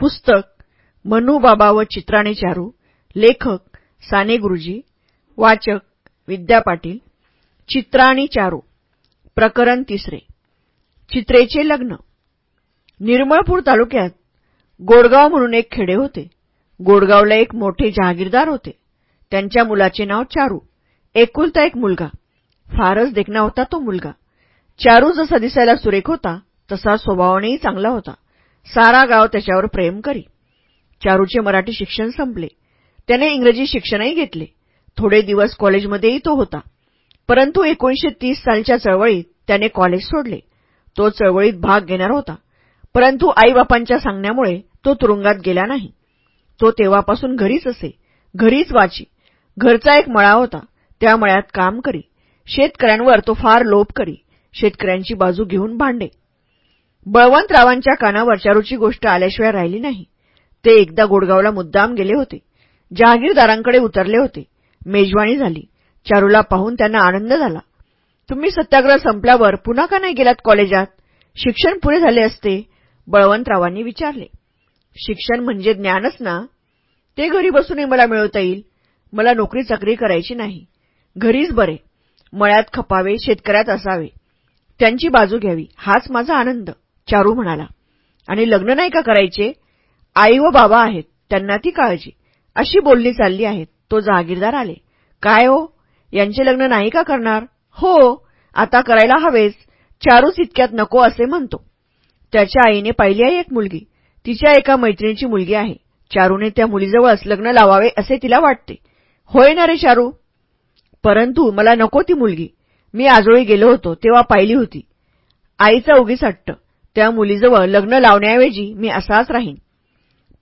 पुस्तक मनुबाबा व चित्राने चारू लेखक साने गुरुजी वाचक विद्या पाटील चित्राणी चारू प्रकरण तिसरे. चित्रेचे लग्न. निर्मळपूर तालुक्यात गोडगाव म्हणून एक खेडे होते. गोडगावला एक मोठे जहागीरदार होते. त्यांच्या मुलाचे नाव चारू. एकुलता एक मुलगा. फारच देखणा होता तो मुलगा. चारू जसा दिसायला सुरेख होता तसा स्वभावानेही चांगला होता. सारा गाव त्याच्यावर प्रेम करी. चारूचे मराठी शिक्षण संपले. त्याने इंग्रजी शिक्षणही घेतले. थोडे दिवस कॉलेजमध्येही तो होता. परंतु एकोणीशे तीस सालच्या चळवळीत त्याने कॉलेज सोडले. तो चळवळीत भाग घेणार होता. परंतु आईबापांच्या सांगण्यामुळे तो तुरुंगात गेला नाही. तो तेव्हापासून घरीच असे. घरीच वाची. घरचा एक मळा होता. त्या मळ्यात काम करी. शेतकऱ्यांवर तो फार लोप करी. शेतकऱ्यांची बाजू घेऊन भांडे. बळवंतरावांच्या कानावर चारूची गोष्ट आल्याशिवाय राहिली नाही. ते एकदा गोडगावला मुद्दाम गेले होते. जहागीरदारांकडे उतरले होते. मेजवानी झाली. चारूला पाहून त्यांना आनंद झाला. तुम्ही सत्याग्रह संपल्यावर पुन्हा का नाही गेलात कॉलेजात? शिक्षण पुरे झाले असते बळवंतरावांनी विचारले. शिक्षण म्हणजे ज्ञानच ना? ते घरी बसूनही मला मिळवता येईल. मला नोकरी चाकरी करायची नाही. घरीच बरे. मळ्यात खपावे शेतकऱ्यात असावे. त्यांची बाजू घ्यावी. हाच माझा आनंद. चारू म्हणाला आणि लग्न नाही का करायचे? आई व बाबा आहेत त्यांना ती काळजी. अशी बोलली चालली आहेत तो जहागीरदार आले. काय हो? यांचे लग्न नाही का करणार? हो आता करायला हवेच चारूच इतक्यात नको असे म्हणतो. त्याच्या आईने पाहिली आहे एक मुलगी. तिच्या एका मैत्रिणीची मुलगी आहे. चारूने त्या मुलीजवळच लग्न लावावे असे तिला वाटते. होय ना रे चारू. परंतु मला नको ती मुलगी. मी आजोळी गेलो होतो तेव्हा पाहिली होती. आईचा उगीच हट्ट. त्या मुलीजवळ लग्न लावण्याऐवजी मी असाच राहीन.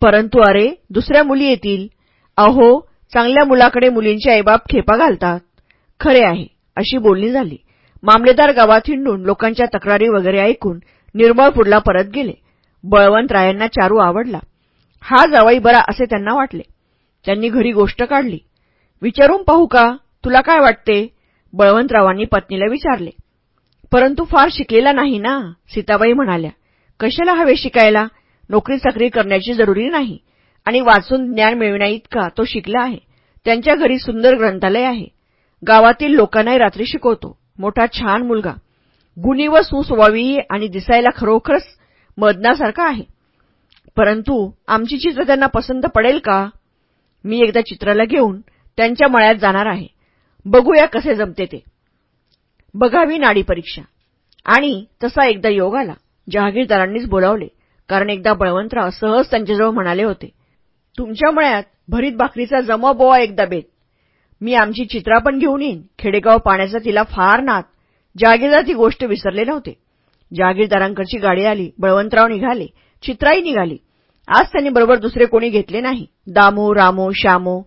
परंतु अरे दुसऱ्या मुली येतील. अहो चांगल्या मुलाकडे मुलींचे आईबाप खेपा घालतात. खरे आहे अशी बोलणी झाली. मामलेदार गावात हिंडून लोकांच्या तक्रारी वगैरे ऐकून निर्मळ पुढला परत गेले. बळवंतरायांना चारू आवडला. हा जावाई बरा असे त्यांना वाटले. त्यांनी घरी गोष्ट काढली. विचारून पाहू का? तुला काय वाटते? बळवंतरावांनी पत्नीला विचारले. परंतु फार शिकलेला नाही ना? सीताबाई म्हणाल्या. कशाला हवे शिकायला? नोकरी चाकरी करण्याची जरुरी नाही. आणि वाचून ज्ञान मिळविण्याइतका तो शिकला आहे. त्यांच्या घरी सुंदर ग्रंथालय आहे. गावातील लोकांनाही रात्री शिकवतो. मोठा छान मुलगा. गुणी व सुस्वभावी आणि दिसायला खरोखरच मदनासारखा आहे. परंतु आमची चित्र त्यांना पसंत पडेल का? मी एकदा चित्राला घेऊन त्यांच्या मळ्यात जाणार आहे. बघूया कसे जमते ते. बघावी नाडी परीक्षा. आणि तसा एकदा योग आला जहागीरदारांनीच बोलावले कारण एकदा बळवंतराव सहज त्यांच्याजवळ म्हणाले होते तुमच्या मळ्यात भरीत भाकरीचा जमा बोवा एकदा बेत. मी आमची चित्रा पण घेऊन येईन खेडेगाव पाण्याचा तिला फार नात जहागीरदार ती गोष्ट विसरले नव्हते. जहागीरदारांकडची गाडी आली बळवंतराव निघाले चित्राही निघाली. आज त्यांनी बरोबर दुसरे कोणी घेतले नाही. दामू रामू श्यामू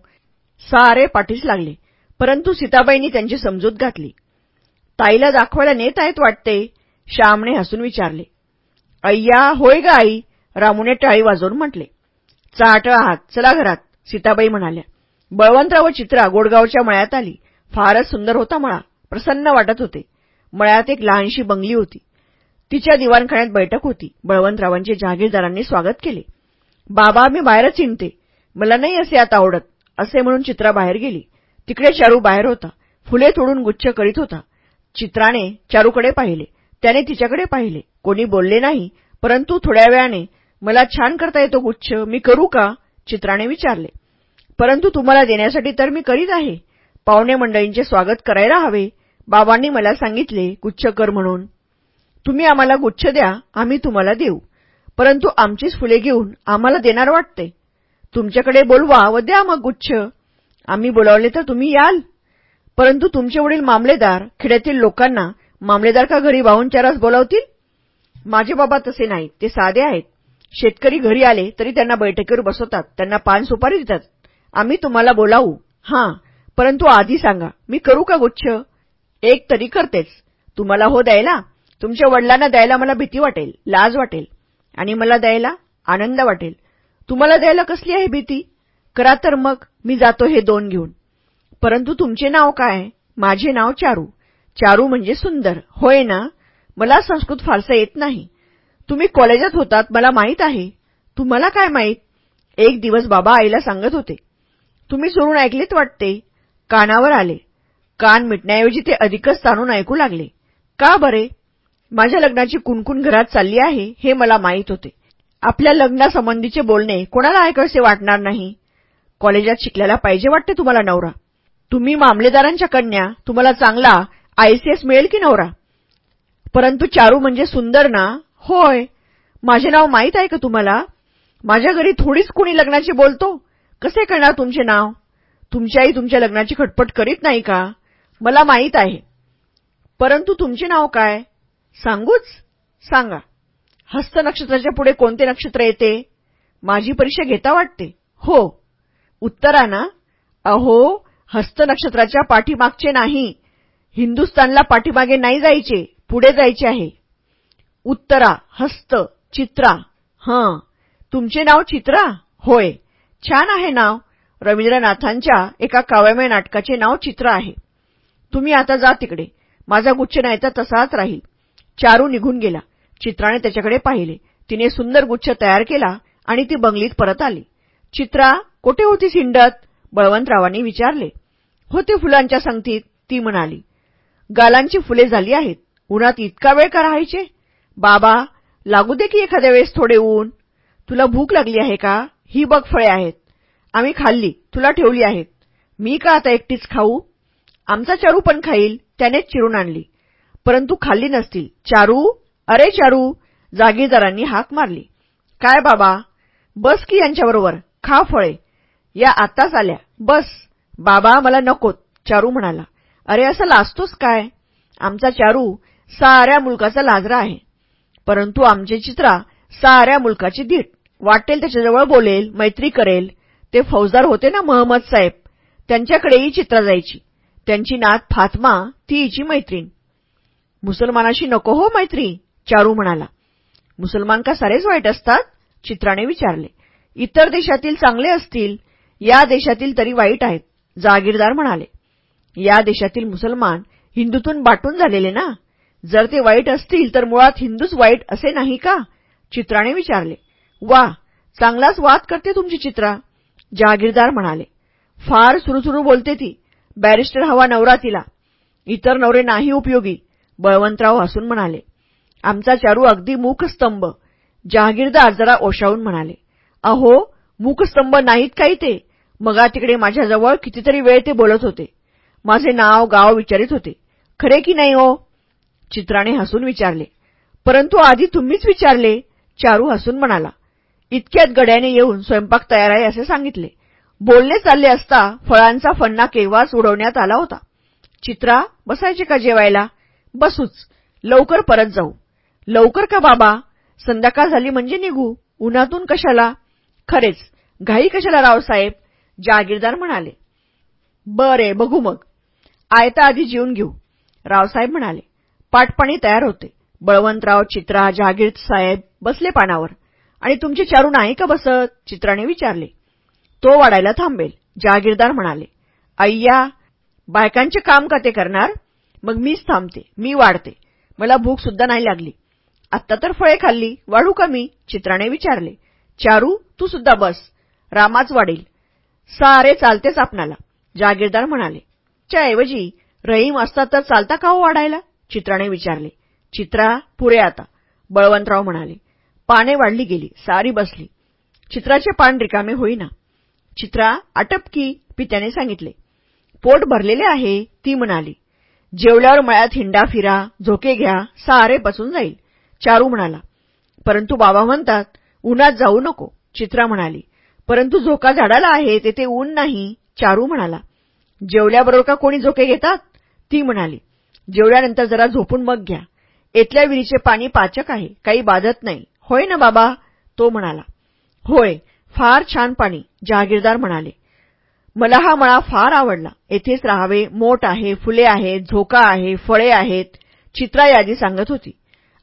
सारे पाठीस लागले. परंतु सीताबाईंनी त्यांची समजूत घातली. ताईला दाखवायला नेत आहेत वाटते. श्यामने हसून विचारले. अय्या होय ग आई? रामूने टाळी वाजवून म्हटले. चाट आहात चला घरात सीताबाई म्हणाल्या. बळवंतराव चित्रा गोडगावच्या मळ्यात आली. फारच सुंदर होता मळा प्रसन्न वाटत होते. मळ्यात एक लहानशी बंगली होती. तिच्या दिवाणखान्यात बैठक होती. बळवंतरावांचे जहागीरदारांनी स्वागत केले. बाबा मी बाहेरच चिंते मला नाही असे आता आवडत असे म्हणून चित्रा बाहेर गेली. तिकडे चारू बाहेर होता. फुले तोडून गुच्छ करीत होता. चित्राने चारूकडे पाहिले. त्याने तिच्याकडे पाहिले. कोणी बोलले नाही परंतु थोड्या वेळाने मला छान करता येतो गुच्छ मी करू का? चित्राने विचारले. परंतु तुम्हाला देण्यासाठी तर मी करीत आहे. पाहुणे मंडळींचे स्वागत करायला हवे. बाबांनी मला सांगितले गुच्छ कर म्हणून. तुम्ही आम्हाला गुच्छ द्या आम्ही तुम्हाला देऊ. परंतु आमचीच फुले घेऊन आम्हाला देणार वाटते. तुमच्याकडे बोलवा व द्या मग गुच्छ. आम्ही बोलावले तर तुम्ही याल. परंतु तुमचे वडील मामलेदार खेड्यातील लोकांना मामलेदार का घरी वाहून बोलावतील? माझे बाबा तसे नाहीत ते साधे आहेत. शेतकरी घरी आले तरी त्यांना बैठकीवर बसवतात त्यांना पान सुपारी देतात. आम्ही तुम्हाला बोलावू. हां परंतु आधी सांगा मी करू का गुच्छ? एक तरी करतेच. तुम्हाला हो द्यायला? तुमच्या वडिलांना द्यायला मला भीती वाटेल लाज वाटेल. आणि मला द्यायला आनंद वाटेल. तुम्हाला द्यायला कसली आहे भीती? करा तर मग मी जातो हे दोन घेऊन. परंतु तुमचे नाव काय? माझे नाव चारू. चारू म्हणजे सुंदर. होय ना? मला संस्कृत फारसं येत नाही. तुम्ही कॉलेजात होतात मला माहीत आहे. तुम्हाला काय माहीत? एक दिवस बाबा आईला सांगत होते. तुम्ही सोडून ऐकलेत वाटते? कानावर आले. कान मिटण्याऐवजी ते अधिकच ताणून ऐकू लागले. का बरे? माझ्या लग्नाची कुणकुण घरात चालली आहे हे मला माहीत होते. आपल्या लग्नासंबंधीचे बोलणे कोणाला ऐकायचे वाटणार नाही? कॉलेजात शिकल्याला पाहिजे वाटते तुम्हाला नवरा. तुम्ही मामलेदारांच्या कन्या तुम्हाला चांगला आयसीएस मिळेल की नवरा? परंतु चारू म्हणजे सुंदर ना? होय. माझे नाव माहीत आहे का तुम्हाला? माझ्या घरी थोडीच कुणी लग्नाची बोलतो? कसे करणार तुमचे नाव? तुमची आई तुमच्या लग्नाची खटपट करीत नाही का? मला माहीत आहे. परंतु तुमचे नाव काय? सांगूच? सांगा. हस्त नक्षत्राच्या पुढे कोणते नक्षत्र येते? माझी परीक्षा घेता वाटते. हो. उत्तरा ना अहो हस्त नक्षत्राच्या पाठीमागचे नाही. हिंदुस्तानला पाठीमागे नाही जायचे पुढे जायचे आहे. उत्तरा हस्त चित्रा. हं. तुमचे नाव चित्रा? होय. छान आहे नाव. रवींद्रनाथांच्या एका काव्यमय नाटकाचे नाव चित्र आहे. तुम्ही आता जा तिकडे. माझा गुच्छ नाही तर तसाच राहील. चारू निघून गेला. चित्राने त्याच्याकडे पाहिले. तिने सुंदर गुच्छ तयार केला आणि ती बंगलीत परत आली. चित्रा कोठे होतीस हिंडत? बळवंतरावांनी विचारले. होते फुलांच्या संगतीत. ती म्हणाली गालांची फुले झाली आहेत. उन्हात इतका वेळ का राहायचे? बाबा लागू दे की एखाद्या वेळेस थोडे ऊन. तुला भूक लागली आहे का? ही बघ फळे आहेत. आम्ही खाल्ली तुला ठेवली आहेत. मी का आता एकटीच खाऊ? आमचा चारू पण खाईल त्यानेच चिरून आणली. परंतु खाल्ली नसतील. चारू? अरे चारू जागीरदारांनी हाक मारली. काय बाबा? बस की यांच्याबरोबर. खा फळे. या आत्ताच आल्या. बस. बाबा मला नकोत चारू म्हणाला. अरे असं लाजतोस काय? आमचा चारू साऱ्या मुलकाचा लाजरा आहे. परंतु आमचे चित्रा साऱ्या मुलकाची दीट वाटेल त्याच्याजवळ बोलेल मैत्री करेल. ते फौजदार होते ना महम्मद साहेब? त्यांच्याकडेही चित्रा जायची. त्यांची नात फातमा ती हिची मैत्रीण. मुसलमानाशी नको हो मैत्री चारू म्हणाला. मुसलमान का सारेच वाईट असतात? चित्राने विचारले. इतर देशातील चांगले असतील या देशातील तरी वाईट आहेत. जागीरदार म्हणाले या देशातील मुसलमान हिंदूतून बाटून झालेले ना? जर ते वाईट असतील तर मुळात हिंदूच वाईट असे नाही का? चित्राने विचारले वा चांगलाच वाद करते तुमची चित्रा. जहागीरदार म्हणाले फार सुरू बोलते ती. बॅरिस्टर हवा नवरा तिला. इतर नवरे नाही उपयोगी. बळवंतराव हसून म्हणाले आमचा चारू अगदी मूकस्तंभ. जहागीरदार जरा ओशाळून म्हणाले अहो मूकस्तंभ नाहीत काही ते. मगा तिकडे माझ्याजवळ कितीतरी वेळ ते बोलत होते. माझे नाव गाव विचारित होते. खरे की नाही हो? चित्राने हसून विचारले. परंतु आधी तुम्हीच विचारले चारू हसून म्हणाला. इतक्यात गड्याने येऊन स्वयंपाक तयार आहे असे सांगितले. बोलणे चालले असता फळांचा फन्ना केव्हाच उडवण्यात आला होता. चित्रा बसायचे का जेवायला? बसूच. लवकर परत जाऊ. लवकर का बाबा? संध्याकाळ झाली म्हणजे निघू. उन्हातून कशाला? खरेच. घाई कशाला रावसाहेब? जागीरदार म्हणाले बरे बघू मग. आयता आधी जेवून घेऊ. रावसाहेब म्हणाले पाटपाणी तयार होते. बळवंतराव चित्रा जहागीर साहेब बसले पानावर. आणि तुमचे चारू नाही का बसत? चित्राने विचारले. तो वाढायला थांबेल जहागीरदार म्हणाले. अय्या बायकांचे काम का ते करणार? मग मीच थांबते मी वाढते. मला भूक सुद्धा नाही लागली. आत्ता तर फळे खाल्ली वाढू का मी? चित्राने विचारले. चारू तू सुद्धा बस. रामाच वाढेल. सारे चालतेच आपणाला. जागीरदार म्हणाले त्याऐवजी रहीम असता तर चालता का हो वाढायला? चित्राने विचारले. चित्रा पुरे आता. बळवंतराव म्हणाले पाने वाढली गेली सारी बसली. चित्राचे पान रिकामे होईना. चित्रा आटप की? पित्याने सांगितले. पोट भरलेले आहे ती म्हणाली. जेवल्यावर मळ्यात हिंडा फिरा झोके घ्या सारे बसून जाईल. चारू म्हणाला. परंतु बाबा म्हणतात उन्हात जाऊ नको. चित्रा म्हणाली. परंतु झोका झाडाला आहे तेथे ऊन नाही. चारू म्हणाला जेवल्याबरोबर का कोणी झोके घेतात? ती म्हणाली जेवल्यानंतर जरा झोपून मग घ्या. इथल्या विहिरीचे पाणी पाचक आहे काही बाधत नाही. होय ना बाबा तो म्हणाला. होय फार छान पाणी जहागीरदार म्हणाले. मला हा मळा फार आवडला. येथेच राहावे मोठ आहे फुले आहेत झोका आहे फळे आहेत चित्रा यादी सांगत होती.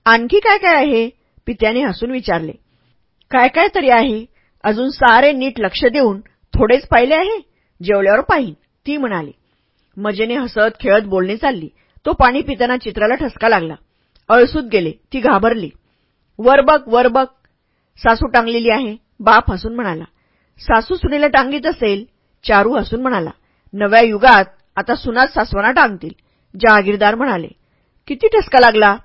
आणखी काय काय आहे? पित्याने हसून विचारले. काय काय तरी आहे? अजून सारे नीट लक्ष देऊन थोडेच पाहिले आहे? जेवल्यावर पाहीन. ती म्हणाली मजेने हसत खेळत बोलणी चालली. तो पाणी पिताना चित्राला ठसका लागला. अळसूत गेले. ती घाबरली. वर बघ वर बघ. सासू टांगलेली आहे. बाप हसून म्हणाला सासू सुनेला टांगीत असेल? चारू हसून म्हणाला नव्या युगात आता सुनात सासवाना टांगतील. जहागीरदार म्हणाले किती ठसका लागला?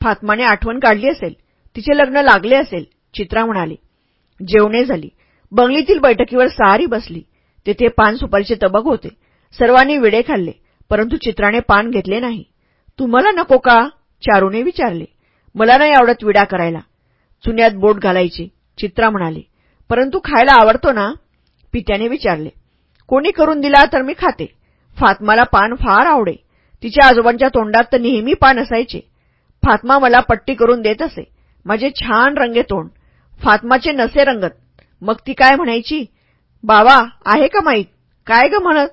फातमाने आठवण काढली असेल. तिचे लग्न लागले असेल. चित्रा म्हणाली जेवणे झाली. बंगलीतील बैठकीवर सारी बसली. तेथे पान सुपारीचे तबक होते. सर्वांनी विडे खाल्ले परंतु चित्राने पान घेतले नाही. तुम्हाला नको का? चारूने विचारले. मला नाही आवडत विडा करायला. चुन्यात बोट घालायची चित्रा म्हणाली. परंतु खायला आवडतो ना? पित्याने विचारले. कोणी करून दिला तर मी खाते. फातमाला पान फार आवडे. तिच्या आजोबांच्या तोंडात तर नेहमी पान असायचे. फातमा मला पट्टी करून देत असे. माझे छान रंगे तोंड. फातमाचे नसे रंगत. मग ती काय म्हणायची? बाबा आहे का माहीत? काय ग म्हणत?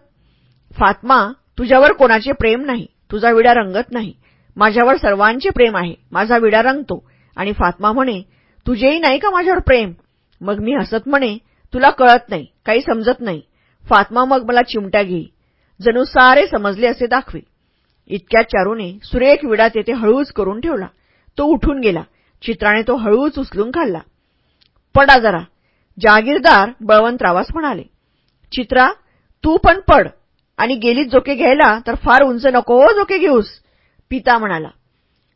फातमा तुझ्यावर कोणाचे प्रेम नाही. तुझा विडा रंगत नाही. माझ्यावर सर्वांचे प्रेम आहे. माझा विडा रंगतो. आणि फातमा म्हणे तुझेही नाही का माझ्यावर प्रेम? मग मी हसत म्हणे तुला कळत नाही. काही समजत नाही. फातमा मग मला चिमट्या घेई. जणू सारे समजले असे दाखवे. इतक्यात चारूने सुरेख विडा तेथे हळूच करून ठेवला. तो उठून गेला. चित्राने तो हळूच उचलून खाल्ला. पडा जरा. जागीरदार बळवंतरावास म्हणाले चित्रा तू पण पड आणि गेलीच जोके घ्यायला तर फार उंच नको हो जोके घेऊस. पिता म्हणाला.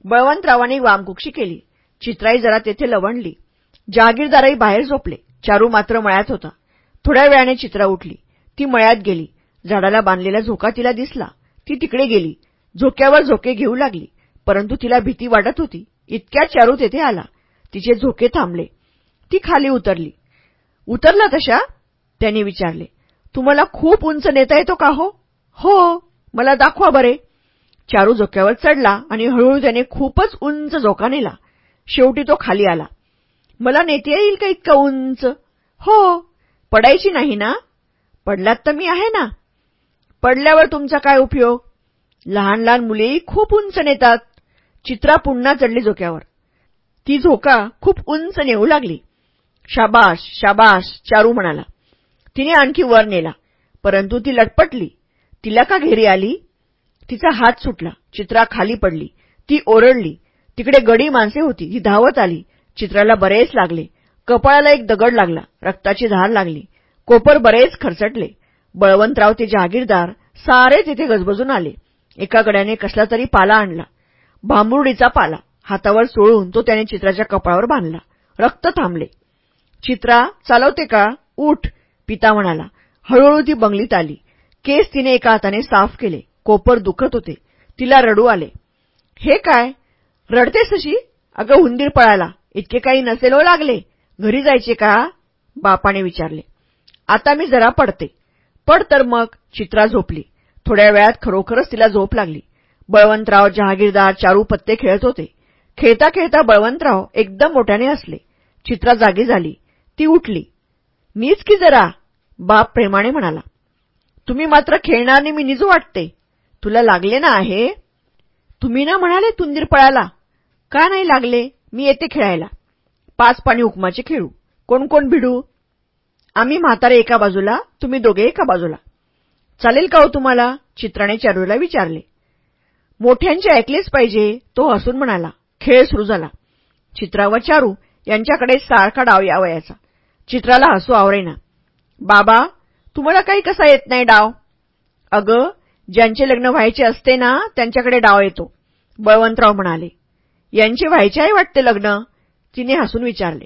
बळवंतरावाने वामकुक्षी केली. चित्राई जरा तेथे लवणली जागीरदारही बाहेर झोपले. चारू मात्र मळ्यात होता. थोड्या वेळाने चित्रा उठली. ती मळ्यात गेली. झाडाला बांधलेला झोका तिला दिसला. ती तिकडे गेली. झोक्यावर झोके घेऊ लागली. परंतु तिला भीती वाटत होती. इतक्यात चारू तेथे आला. तिचे झोके थांबले. ती खाली उतरली. उतरला तशा त्यांनी विचारले तुम्हाला खूप उंच नेता येतो का हो? हो मला दाखवा बरे. चारू झोक्यावर चढला आणि हळूहळू त्याने खूपच उंच झोका नेला. शेवटी तो खाली आला. मला नेता येईल का इतका उंच? हो. पडायची नाही ना? पडल्यात तर मी आहे ना. पडल्यावर तुमचा काय उपयोग? लहान लहान मुलेही खूप उंच नेतात. चित्रा पुन्हा चढली झोक्यावर. ती झोका खूप उंच नेऊ लागली. शाबाश शाबाश चारू म्हणाला. तिने आणखी वर नेला परंतु ती लटपटली. तिला का घेरी आली? तिचा हात सुटला चित्रा खाली पडली ती ओरडली. तिकडे गडी माणसे होती ही धावत आली. चित्राला बरेच लागले. कपाळाला एक दगड लागला रक्ताची धार लागली. कोपर बरेच खरचटले बळवंतराव ते जहागीरदार सारे तिथे गजबजून आले. एका गड्याने कसला तरी पाला आणला. भांबुर्डीचा पाला. हातावर सोळून तो त्याने चित्राच्या कपाळावर बांधला. रक्त थांबले. चित्रा चालवते का? उठ पिता म्हणाला. हळूहळू ती बंगलीत आली. केस तिने एका हाताने साफ केले. कोपर दुखत होते. तिला रडू आले. हे काय? रडतेस अशी अगं हुंदीर पळाला. इतके काही नसेल हो लागले. घरी जायचे का? बापाने विचारले. आता मी जरा पडते. पड तर मग. चित्रा झोपली. थोड्या वेळात खरोखरच तिला झोप लागली. बळवंतराव जहागीरदार चारू पत्ते खेळत होते. खेळता खेळता बळवंतराव एकदम मोठ्याने असले चित्रा जागी झाली. ती उठली. नीच की जरा? बाप प्रेमाने म्हणाला. तुम्ही मात्र खेळणार मी निजू वाटते. तुला लागले ना आहे? तुम्ही ना म्हणाले तुंदीर पळाला. का नाही लागले? मी येते खेळायला. पाच पाणी हुकमाचे खेळू. कोण कोण भिडू? आम्ही म्हातारे एका बाजूला तुम्ही दोघे एका बाजूला. चालेल का हो तुम्हाला? चित्राने चारूला विचारले. मोठ्यांचे ऐकलेच पाहिजे तो हसून म्हणाला. खेळ सुरू झाला. चित्रा व चारू यांच्याकडे सारखा डाव यावयाचा. चित्राला हसू आवरेना. बाबा तुम्हाला काही कसा येत नाही डाव? अगं ज्यांचे लग्न व्हायचे असते ना त्यांच्याकडे डाव येतो. बळवंतराव म्हणाले. यांचे व्हायचे आहे वाटते लग्न? तिने हसून विचारले.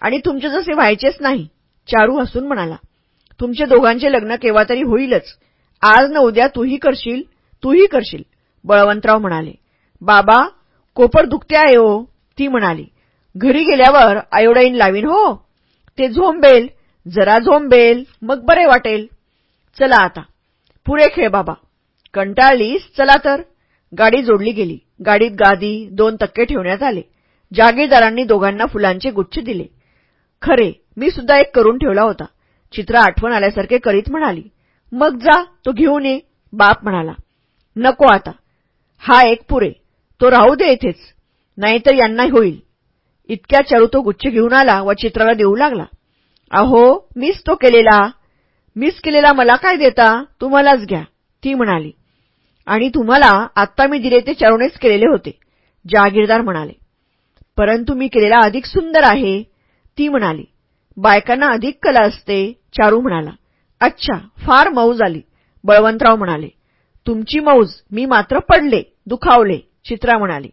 आणि तुमचे जसे व्हायचेच नाही चारू हसून म्हणाला. तुमचे दोघांचे लग्न केव्हा तरी होईलच. आज न उद्या तूही करशील तूही करशील बळवंतराव म्हणाले. बाबा कोपर दुखते आहे हो ती म्हणाली. घरी गेल्यावर आयोडाईन लावीन हो? ते झोंबेल जरा झोंबेल मग बरे वाटेल. चला आता. पुरे खेळ बाबा. कंटाळलीस? चला तर. गाडी जोडली गेली. गाडीत गादी दोन तक्के ठेवण्यात आले. जागीरदारांनी दोघांना फुलांचे गुच्छ दिले. खरे मी सुद्धा एक करून ठेवला होता. चित्रा आठवण आल्यासारखे करीत म्हणाली. मग जा तो घेऊन ये बाप म्हणाला. नको आता. हा एक पुरे. तो राहू दे इथेच. नाहीतर यांना होईल. इतक्या चरू तो गुच्छ घेऊन आला व चित्राला देऊ लागला. अहो मीच तो केलेला. मिस केलेला मला काय देता? तुम्हालाच घ्या. ती म्हणाली. आणि तुम्हाला आत्ता मी दिले ते चरूनेच केलेले होते जागीरदार म्हणाले. परंतु मी केलेला अधिक सुंदर आहे. ती म्हणाली. बायकांना अधिक कला असते चारू म्हणाला. अच्छा फार मौज आली बळवंतराव म्हणाले. तुमची मौज मी मात्र पडले दुखावले चित्रा म्हणाली.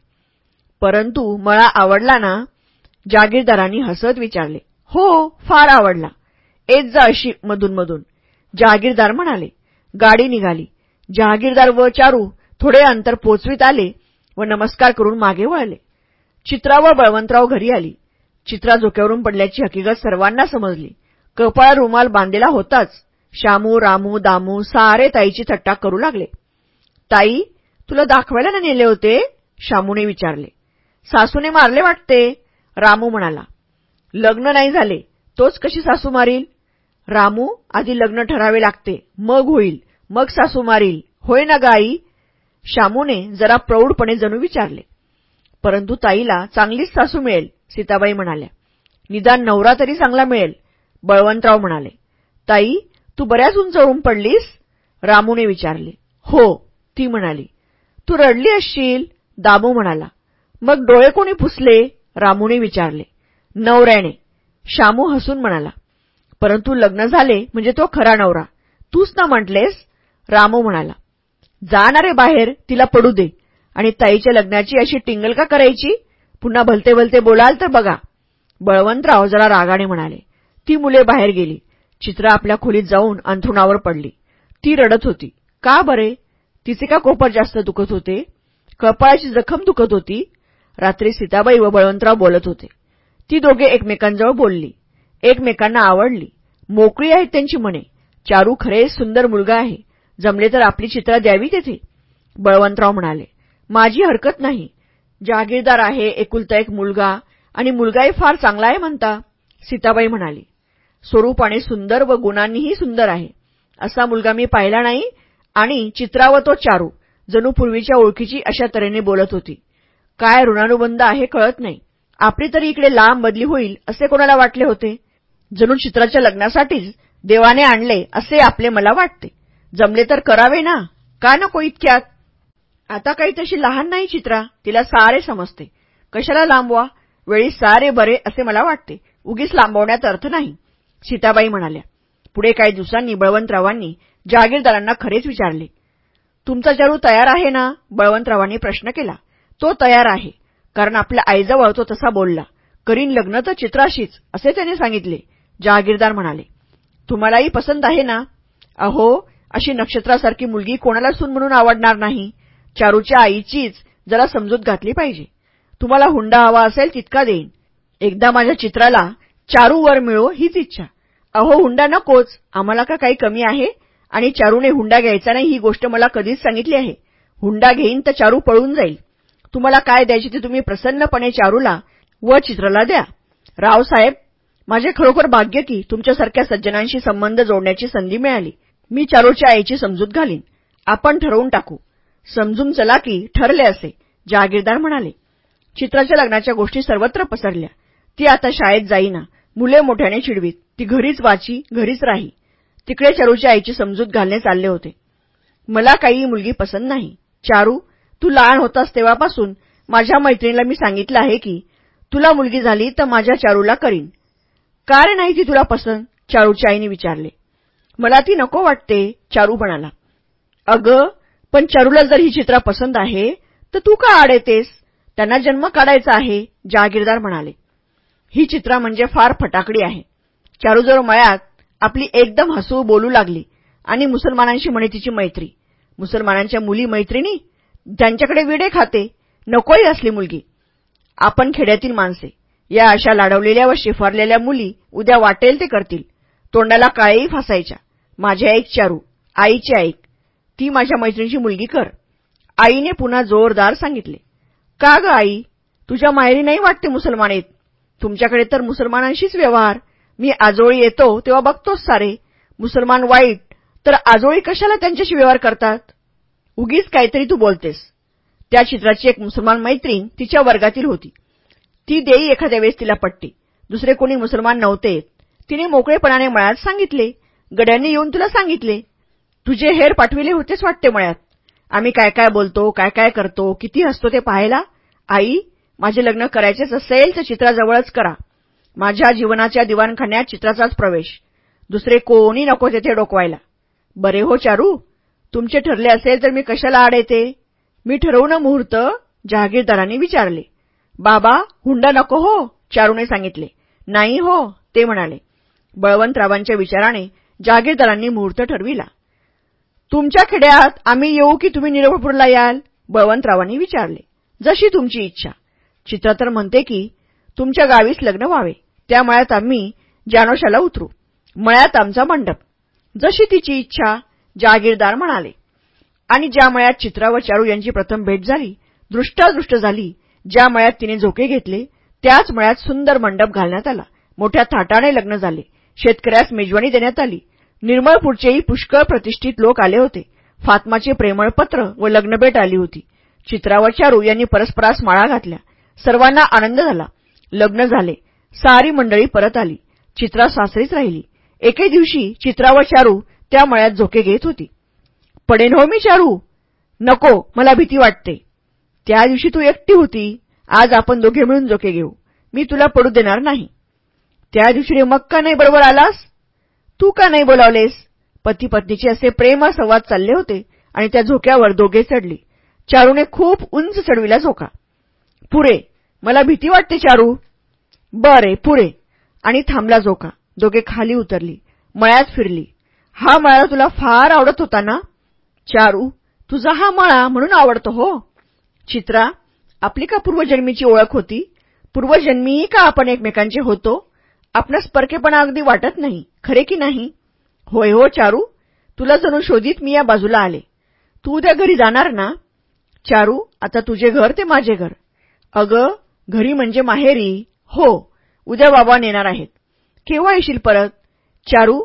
परंतु मळा आवडला ना जागीरदारांनी हसत विचारले हो फार आवडला. येत जा अशी मधून मधून जहागीरदार म्हणाले गाडी निघाली. जहागीरदार व चारू थोडे अंतर पोचवीत आले व नमस्कार करून मागे वळले. चित्रा व बळवंतराव घरी आली. चित्रा झोक्यावरून पडल्याची हकीकत सर्वांना समजली. कपाळ रुमाल बांधलेला होताच. श्यामू रामू दामू सारे ताईची थट्टा करू लागले. ताई तुला दाखवायला ना नेले होते? शामूने विचारले. सासूने मारले वाटते. रामू म्हणाला लग्न नाही झाले तोच कशी सासू मारील? रामू आधी लग्न ठरावे लागते मग होईल मग सासू मारील. होय ना गाई? शामूने जरा प्रौढपणे जणू विचारले. परंतु ताईला चांगलीच सासू मिळेल सीताबाई म्हणाल्या. निदान नवरा तरी चांगला मिळेल बळवंतराव म्हणाले. ताई तू बऱ्याच उंचवरून पडलीस? रामूने विचारले. हो ती म्हणाली. तू रडली असशील दामू म्हणाला. मग डोळे कोणी पुसले? रामूने विचारले नवऱ्याने. शामू हसून म्हणाला परंतु लग्न झाले म्हणजे तो खरा नवरा. तूच ना म्हटलेस? रामू म्हणाला जाणारे बाहेर तिला पडू दे. आणि ताईच्या लग्नाची अशी टिंगल का करायची? पुन्हा भलते भलते बोलाल तर बघा. बळवंतराव जरा रागाने म्हणाले ती मुले बाहेर गेली. चित्रा आपल्या खोलीत जाऊन अंथरुणावर पडली. ती रडत होती. का बरे? तिचे का कोपर जास्त दुखत होते? कपाळाची जखम दुखत होती? रात्री सीताबाई व बळवंतराव बोलत होते. ती दोघे एकमेकांजवळ बोलली. एकमेकांना आवडली. मोकळी आहेत त्यांची म्हणे. चारू खरे सुंदर मुलगा आहे. जमले तर आपली चित्रा द्यावी तेथे. बळवंतराव म्हणाले माझी हरकत नाही. जागीरदार आहे एकुलता एक मुलगा आणि मुलगाही फार चांगला आहे म्हणता. सीताबाई म्हणाली स्वरूपाने सुंदर व गुणांनीही सुंदर आहे. असा मुलगा मी पाहिला नाही आणि चित्रा व तो चारू जणू पूर्वीच्या ओळखीची अशा तऱ्हेने बोलत होती. काय ऋणानुबंध आहे कळत नाही. आपली तरी इकडे लांब बदली होईल असे कोणाला वाटले होते? जणू चित्राच्या लग्नासाठीच देवाने आणले असे आपले मला वाटते. जमले तर करावे ना? का नको इतक्यात? आता काही तशी लहान नाही चित्रा तिला सारे समजते. कशाला लांबवा? वेळी सारे बरे असे मला वाटते. उगीच लांबवण्यात अर्थ नाही. सीताबाई म्हणाल्या. पुढे काही दिवसांनी बळवंतरावांनी जहागीरदारांना खरेच विचारले. तुमचा चारू तयार आहे ना? बळवंतरावांनी प्रश्न केला. तो तयार आहे. कारण आपल्या आईजवळ तो तसा बोलला. करीन लग्न तर चित्राशीच असे त्याने सांगितले. जहागीरदार म्हणाले तुम्हालाही पसंत आहे ना? अहो अशी नक्षत्रासारखी मुलगी कोणाला सून म्हणून आवडणार नाही? चारूच्या आईचीच जरा समजूत घातली पाहिजे. तुम्हाला हुंडा हवा असेल तितका देईन. एकदा माझ्या चित्राला चारू वर मिळो हीच इच्छा. अहो हुंडा नकोच. आम्हाला का काही कमी आहे? आणि चारूने हुंडा घ्यायचा नाही ही गोष्ट मला कधीच सांगितली आहे. हुंडा घेईन तर चारू पळून जाईल. तुम्हाला काय द्यायचे ते तुम्ही प्रसन्नपणे चारूला व चित्राला द्या. रावसाहेब माझे खरोखर भाग्य की तुमच्यासारख्या सज्जनांशी संबंध जोडण्याची संधी मिळाली. मी चारूच्या आईची समजूत घालीन. आपण ठरवून टाकू. समजून चला की ठरले असे जहागीरदार म्हणाले. चित्राच्या लग्नाच्या गोष्टी सर्वत्र पसरल्या. ती आता शाळेत जाईना. मुले मोठ्याने चिडवीत. ती घरीच वाची घरीच राही. तिकडे चारूच्या आईची समजूत घालणे चालले होते. मला काही मुलगी पसंत नाही. चारू तू लहान होतास तेव्हापासून. माझ्या मैत्रिणीला मी सांगितलं आहे की तुला मुलगी झाली तर माझ्या चारूला करीन. का रे नाही ती तुला पसंत? चारूच्या आईने विचारले. मला ती नको वाटते चारू म्हणाला. अगं पण चारूला जर ही चित्रा पसंत आहे तर तू का आड येतेस? त्यांना जन्म काढायचा आहे जहागीरदार म्हणाले. ही चित्रा म्हणजे फार फटाकडी आहे. चारू जर मळ्यात आपली एकदम हसू बोलू लागली आणि मुसलमानांशी म्हणे तिची मैत्री. मुसलमानांच्या मुली मैत्रिणी? ज्यांच्याकडे विडे खाते नकोही असली मुलगी. आपण खेड्यातील माणसे. या अशा लाडवलेल्या व शिफारलेल्या मुली उद्या वाटेल ते करतील. तोंडाला काळेही फासायच्या. माझ्या ऐक चारू. आईची ऐक ती माझ्या मैत्रिणीची मुलगी कर. आईने पुन्हा जोरदार सांगितले. का ग आई? तुझ्या माहेरी नाही वाटते मुसलमान येत? तुमच्याकडे तर मुसलमानांशीच व्यवहार. मी आजोळी येतो तेव्हा बघतोच सारे. मुसलमान वाईट. तर आजोळी कशाला त्यांच्याशी व्यवहार करतात? उगीच काहीतरी तू बोलतेस. त्या चित्राची एक मुसलमान मैत्रीण तिच्या वर्गातील होती. ती देई एखाद्या वेळेस तिला पट्टी दुसरे कोणी मुसलमान नव्हते. तिने मोकळेपणाने मळ्यात सांगितले. गड्यांनी येऊन तुला सांगितले. तुझे हेर पाठविले होतेच वाटते मळ्यात. आम्ही काय काय बोलतो काय काय करतो किती हसतो ते पाहायला? आई माझे लग्न करायचेच असेल तर चित्राजवळच करा. माझ्या जीवनाच्या दिवाणखान्यात चित्राचाच प्रवेश. दुसरे कोणी नको तेथे डोकवायला. बरे हो चारू? तुमचे ठरले असेल तर मी कशाला आड येते? मी ठरवून मुहूर्त जहागीरदारांनी विचारले. बाबा हुंडा नको हो चारूने सांगितले. नाही हो ते म्हणाले. बळवंतरावांच्या विचाराने जहागीरदारांनी मुहूर्त ठरविला. तुमच्या खेड्यात आम्ही येऊ की तुम्ही निरवपूरला याल? बळवंतरावांनी विचारले. जशी तुमची इच्छा. चित्रा तर म्हणते की तुमच्या गावीच लग्न व्हावे. त्या मळ्यात आम्ही जानोशाला उतरू. मळ्यात आमचा मंडप. जशी तिची इच्छा जागीरदार म्हणाले. आणि ज्या मळ्यात चित्रा व चारू यांची प्रथम भेट झाली दृष्टादृष्ट झाली ज्या मळ्यात तिने झोके घेतले त्याच मळ्यात सुंदर मंडप घालण्यात आला मोठ्या थाटाने लग्न झाले शेतकऱ्यास मेजवानी देण्यात आली निर्मळपूरचेही पुष्कळ प्रतिष्ठित लोक आले होते फात्माचे प्रेमळ पत्र व लग्नभेट आली होती चित्रा व चारू यांनी परस्परास माळा घातल्या सर्वांना आनंद झाला लग्न झाले सारी मंडळी परत आली चित्रा सासरीच राहिली एके दिवशी चित्रा व चारू त्या मळ्यात झोके घेत होती. पडेन हो मी चारू नको मला भीती वाटते. त्या दिवशी तू एकटी होती. आज आपण दोघे मिळून झोके घेऊ. मी तुला पडू देणार नाही. त्या दिवशी रे मग का नाही बरोबर आलास? तू का नाही बोलावलेस? पती पत्नीचे असे प्रेम संवाद चालले होते आणि त्या झोक्यावर दोघे चढली. चारूने खूप उंच चढविला झोका. पुरे मला भीती वाटते चारू बरे पुरे. आणि थांबला झोका. दोघे खाली उतरली. मळ्यात फिरली. हा मळा तुला फार आवडत होता ना? चारू तुझा हा मळा म्हणून आवडतो हो. चित्रा आपली का पूर्वजन्मीची ओळख होती? पूर्वजन्मीही का आपण एकमेकांचे होतो? आपणास परकेपणा अगदी वाटत नाही खरे की नाही? होय हो चारू. तुला जणू शोधित मी या बाजूला आले. तू उद्या घरी जाणार ना? चारू आता तुझे घर ते माझे घर. अगं घरी म्हणजे माहेरी. हो उद्या बाबा नेणार आहेत. केव्हा येशील परत? चारू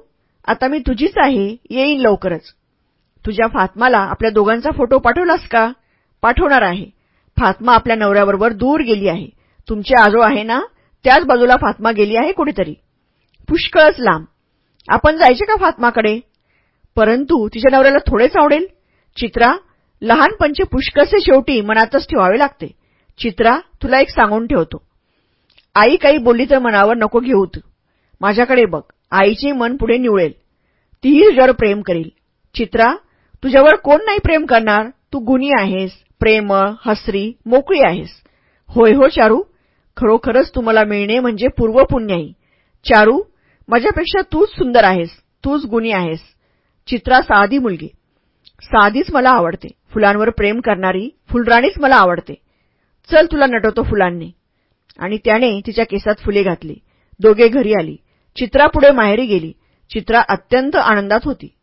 आता मी तुझीच आहे येईन लवकरच. तुझ्या फातमाला आपल्या दोघांचा फोटो पाठवलास का? पाठवणार आहे. फातमा आपल्या नवऱ्याबरोबर दूर गेली आहे. तुमचे आजो आहे ना? त्याच बाजूला फातमा गेली आहे कुठेतरी पुष्कळच लांब. आपण जायचे का फातमाकडे? परंतु तिच्या नवऱ्याला थोडेच आवडेल. चित्रा लहानपणचे पुष्कळसे शेवटी मनातच ठेवावे लागते. चित्रा तुला एक सांगून ठेवतो. आई काही बोलली तर मनावर नको घेऊ तू माझ्याकडे बघ. आईचे मन पुढे निवळेल. तीही तुझ्यावर प्रेम करील. चित्रा तुझ्यावर कोण नाही प्रेम करणार? तू गुणी आहेस प्रेमळ हसरी मोकळी आहेस. होय हो चारू. खरोखरच तुम्हाला मिळणे म्हणजे पूर्वपुण्याई. चारू माझ्यापेक्षा तूच सुंदर आहेस तूच गुणी आहेस. चित्रा साधी मुलगी. साधीच मला आवडते. फुलांवर प्रेम करणारी फुलराणीच मला आवडते. चल तुला नटवतो फुलांनी. आणि त्याने तिच्या केसात फुले घातली. दोघे घरी आली. चित्रा पुढे माहेरी गेली. चित्रा अत्यंत आनंदात होती.